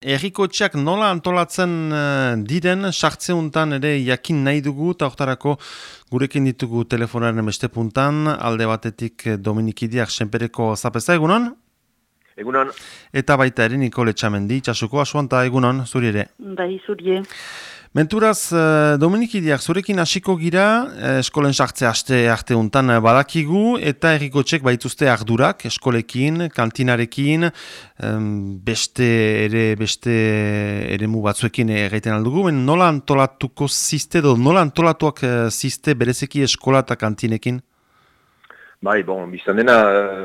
Errikotxeak nola antolatzen uh, diren, sartzeuntan ere jakin nahi dugu, eta oktarako gurekin ditugu telefonaren beste puntan, alde batetik eh, Dominikidiak senpereko zapeza, egunon? Egunon. Eta baita ere Nikole Txamendi, txasuko asuanta egunon, zuri ere? Bai, zuri Menturaz, uh, Dominikidiak, zurekin hasiko gira, uh, eskolen sartze aste arte untan uh, badakigu, eta errikotxek baituzte ardurak, eskolekin, kantinarekin, beste ere beste ere mu batzuekin egiten aldugu, nola antolatuko ziste, do, nola antolatuak ziste berezeki eskola eta kantinekin? Bai, bon, biztan dena,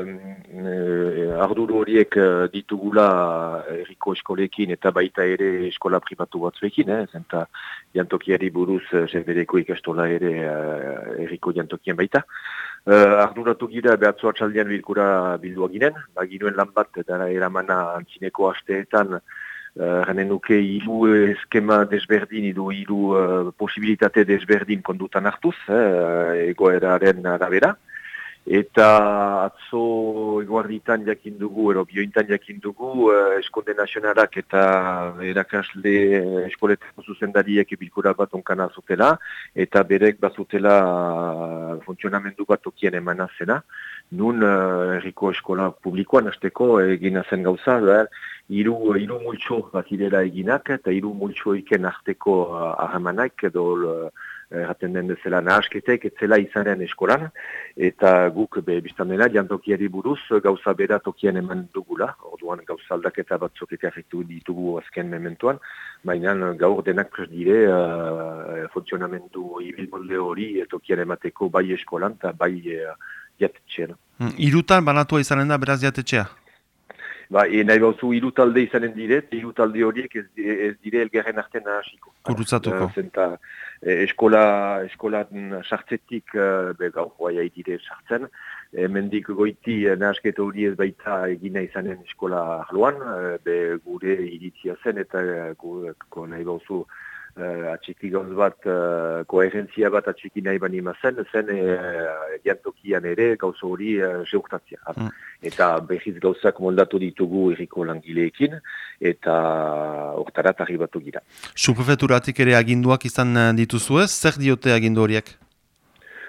eh, arduru horiek eh, ditugula erriko eskolekin eta baita ere eskola privatu batzuekin, eh, zenta jantokiari buruz zerbereko eh, ikastola ere eh, jantokien baita. Eh, arduratu gira behatzu atxaldian bilkura bildua ginen, ba, ginuen lan bat dara eramana antzineko hasteetan, Gane uh, nuke hiru eskema desberdin, hiru uh, posibilitate desberdin kondutan hartuz, eh, egoeraren arabera. Eta atzo eguarditan jakin dugu, ero biointan jakin dugu, eh, eskonde nazionalak eta erakasle eh, eskoletako zuzendariek bilkura bat onkana zutela, eta berek bazutela uh, funtzionamendu bat okien emana zena. Nun uh, erriko eskola publikoan azteko egina zen gauza, da, iru, iru multxo bat idera eginak, eta iru multxo iken arteko uh, edo erraten den dezela nahasketek, etzela izanen eskolan, eta guk be, biztan dena, jantokiari buruz, gauza bera tokian eman dugula, orduan gauza aldaketa batzuk ekarritu ditugu azken mementuan, baina gaur denak dire uh, funtzionamendu ibilbolde hori tokian emateko bai eskolan eta bai uh, jatetxean. Hmm, irutan banatua izanen da beraz jatetxea? Ba, e, nahi bauzu hiru talde izanen dire, hiru talde horiek ez, ez dire elgarren artean nahasiko. Kurutzatuko. Uh, e, eskola, eskola sartzetik, uh, be, gau, hoai dire sartzen, e, mendik goiti uh, nahasketo hori ez baita egina izanen eskola arloan, be, gure iritzia zen eta uh, nahi bauzu uh, atxiki gauz bat, uh, koherentzia bat atxiki nahi bani mazen, zen uh, jantokian ere gauzo hori uh, zeurtatzia. Mm. Eta behiz gauzak moldatu ditugu erriko langileekin, eta hortarat arribatu gira. Suprefeturatik ere aginduak izan dituzu ez, zer diote agindu horiek?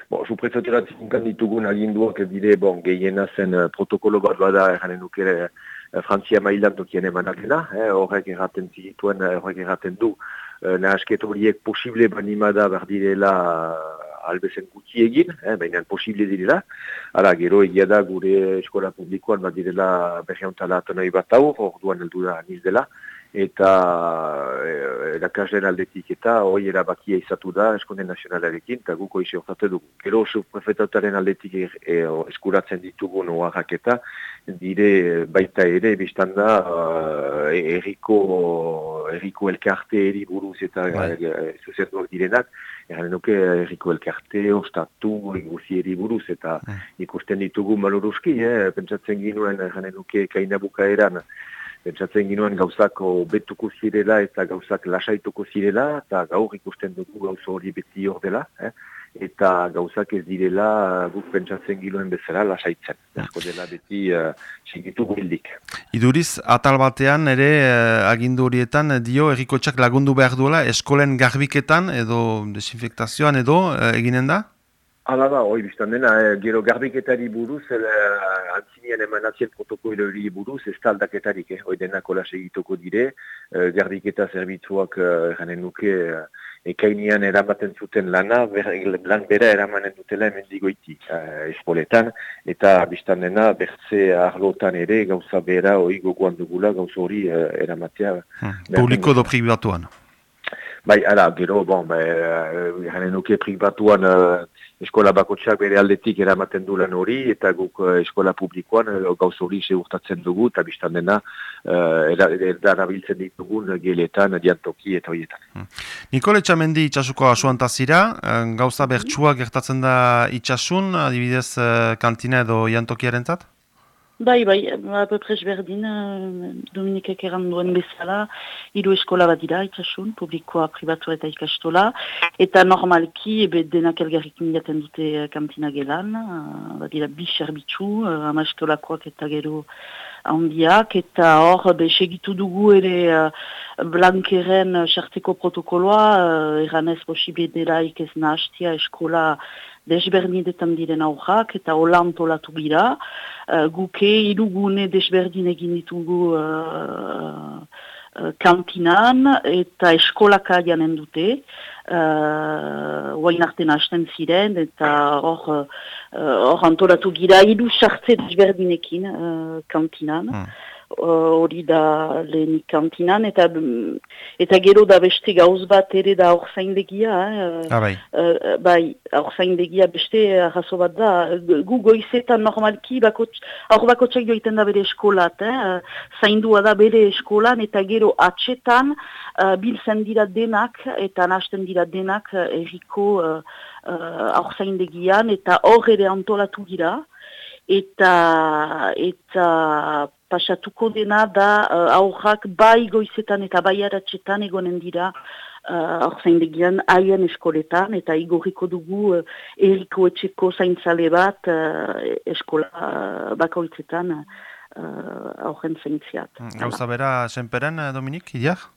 Bon, Suprefeturatik ditugun aginduak dire, bon, gehiena zen uh, protokolo bat bada, eranen ukere, uh, Frantzia mailan tokien emanakena, eh, horrek erraten zituen, horrek erraten du, Eh, nahasket horiek posible banimada berdirela eh, albezen gutxi egin, eh, baina posible direla. Hala, gero egia da gure eskola publikoan badirela berriauntala atonoi bat hau, orduan heldu da niz dela eta erakaslen eh, aldetik eta hoi erabakia izatu da eskonde nazionalarekin, eta guko izi hortate dugu. Gero prefetataren aldetik e, e, eskuratzen ditugu noarrak eta dire baita ere biztan da uh, erriko, erriko elkarte eri buruz eta right. uh, direnak, erren nuke erriko elkarte, ostatu, eguzi eri buruz eta ikusten ditugu maluruzki, eh, pentsatzen ginuen erren nuke kainabuka eran, pentsatzen ginoen gauzako betuko zirela eta gauzak lasaituko zirela, eta gaur ikusten dugu gauza hori beti hor dela, eh? eta gauzak ez direla guk pentsatzen ginoen bezala lasaitzen. Ezko dela beti uh, segitu bildik. Iduriz, atal batean ere uh, agindu horietan dio errikotxak lagundu behar duela eskolen garbiketan edo desinfektazioan edo uh, eginen da? Hala da, hoi biztan dena, eh, gero garbiketari buruz, eh, antzinean emanazien protokoilori buruz, ez da aldaketarik, eh, hoi denak hola segituko dire, eh, garbiketa zerbitzuak eh, nuke eh, ekainian eramaten zuten lana, ber, lan bera eramanen dutela hemen digoiti eh, espoletan, eta biztan dena, bertze arlotan ere, gauza bera, hoi gogoan dugula, gauza hori eh, eramatea. Hmm. Publiko do privatuan? Bai, ala, gero, bon, bai, eh, nuke privatuan... Eh, eskola bakotxak bere aldetik eramaten du lan hori, eta guk uh, eskola publikoan uh, gauz hori urtatzen dugu, eta biztan dena uh, biltzen ditugun geletan, diantoki eta horietan. Hmm. Nikole Txamendi itxasuko asuantazira, gauza bertsua gertatzen da itxasun, adibidez uh, kantina edo jantokiaren zat? Bai, bai, apopres berdin, uh, Dominikek eran duen bezala, hiru eskola bat dira, itxasun, publikoa, privatu eta ikastola, eta normalki, ebe denak elgarrik jaten dute kantina gelan, uh, bat dira bi serbitzu, uh, ama eskolakoak eta gero handiak, eta hor, be, segitu dugu ere uh, blankeren sartzeko protokoloa, uh, eranez posibe dela ikez nahastia eskola desberdinetan diren aurrak eta hola antolatu gira. Uh, guke irugune desberdin egin ditugu uh, kantinan eta eskolaka janen dute. Hoain uh, arten hasten ziren eta hor uh, antolatu gira iru sartze desberdinekin uh, kantinan. Hmm hori uh, da lehenik kantinan, eta eta gero da beste gauz bat ere da orzaindegia. Eh? Ah, bai. Uh, bai, orzaindegia beste arrazo bat da. Gu goizetan normalki aur bakotxak joiten da bere eskolat. Eh? Zaindua da bere eskolan eta gero atxetan uh, biltzen dira denak eta nasten dira denak erriko uh, uh, eta hor ere antolatu gira eta eta pasatuko dena da uh, aurrak bai goizetan eta bai haratsetan egonen dira uh, degian haien eskoletan eta igorriko dugu uh, eriko etxeko zaintzale bat uh, eskola uh, bakoitzetan uh, aurren zaintziat. Gauza bera, senperen, Dominik, idiak?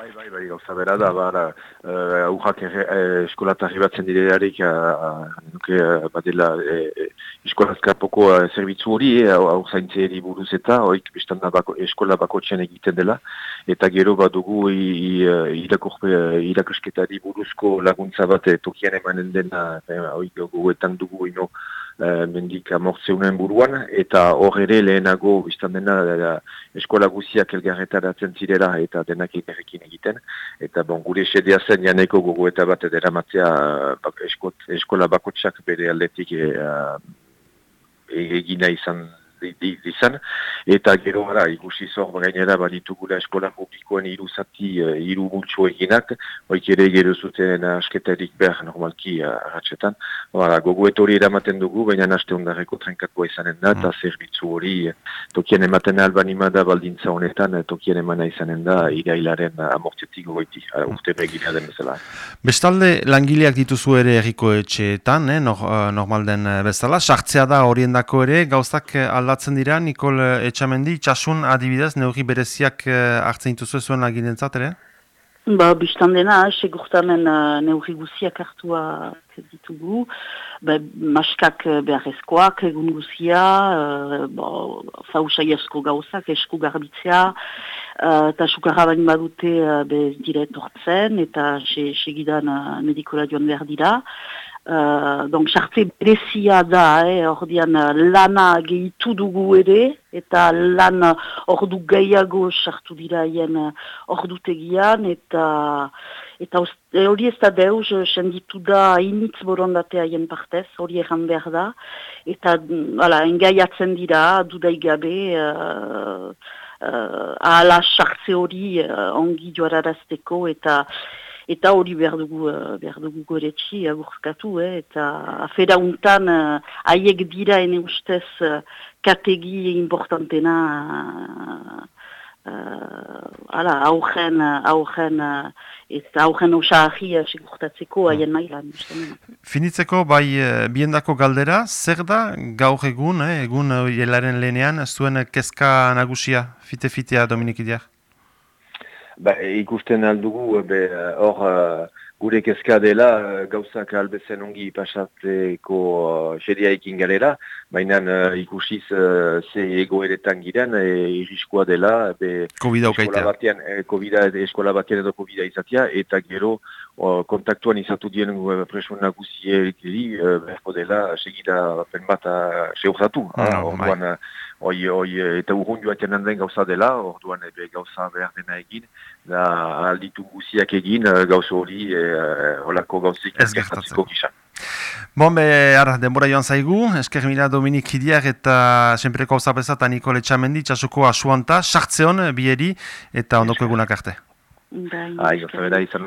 Bai, bai, bai, gauza bera da, bara, uh, aurrak eh, eskolatarri batzen direarik, uh, nuke, uh, badela, uh, eskolazka poko uh, zerbitzu hori, aur zaintze buruz eta, oik, bestan bako, eskola bako egiten dela, eta gero badugu irakurpe, irakusketari buruzko laguntza bat tokian emanen dena, oik, goguetan dugu ino, uh, mendik amortzeunen buruan, eta hor ere lehenago biztan dena da, eskola guziak elgarretaratzen zirela eta denak elgarrekin egiten, eta bon, gure esedea zen janeko gogo eta bat edera matzea bak, eskola bakotsak bere aldetik e, egina izan izan, eta gero gara, ikusi zor gainera baditugula eskola publikoen hiru zati, uh, hiru multxo eginak, hoik ere gero zuten asketarik behar normalki uh, arratxetan. Bara, gogo hori eramaten dugu, baina naste ondareko trenkakoa izanen da, eta mm. zerbitzu hori uh, tokien ematen alban da baldintza honetan, tokien emana izanen da, irailaren amortzetik goiti, uh, urte begina den bezala. Bestalde, langileak dituzu ere erriko etxeetan, eh, nor, normalden bezala, sartzea da horiendako ere, gauzak alda aldatzen dira, Nikol eh, Etxamendi, txasun adibidez, neurri bereziak uh, hartzen dituzu zuen aginentzat ere? Ba, biztan dena, segurtamen uh, neurri guziak hartua ditugu, ba, maskak beharrezkoak egun guzia, uh, ba, fausa jasko gauzak, esku garbitzea, eta uh, sukarra bain badute uh, bez diretortzen, eta segidan uh, medikola joan behar dira. Uh, donc, sartze berezia da, eh, ordean lana gehitu dugu ere, eta lan ordu gehiago sartu dira hien ordutegian, eta eta hori ez da deus, senditu da initz borondatea hien partez, hori egan behar da, eta ala, engaiatzen dira, dudai gabe, uh, uh, ala sartze hori uh, ongi joararazteko, eta eta hori behar dugu, uh, behar dugu goretsi agurkatu, eh, eta afera untan uh, haiek dira ene ustez kategi importantena uh, uh, augen uh, eta augen osahi uh, segurtatzeko hmm. haien mailan. Finitzeko, bai, biendako galdera, zer da gaur egun, eh, egun jelaren lehenean, zuen kezka nagusia, fite-fitea Dominikideak? Ba, ikusten aldugu, hor, uh, gure kezka dela, uh, gauzak albezen ongi pasatzeko uh, xeria ekin galera, baina uh, ikusiz uh, ze egoeretan giren, e, iriskoa dela, be, eskola batean, e, eskola batean edo COVID izatea, eta gero uh, kontaktuan izatu dien uh, presun nagusiek, uh, berko dela, segida pen bat uh, seuratu. No, oi, oi, eta urrun joaten handen gauza dela, orduan ebe gauza behar dena egin, da alditu guziak egin eh, gauza hori, e, holako gauzik ez gertatzeko gisa. Bon, be, ara, denbora joan zaigu, esker mila Dominik Hidiak eta senpreko hau zapesa eta Nikole Txamendi, txasuko asuanta, sartzeon bieri eta ondoko egunak arte. Bai, gauza bera izan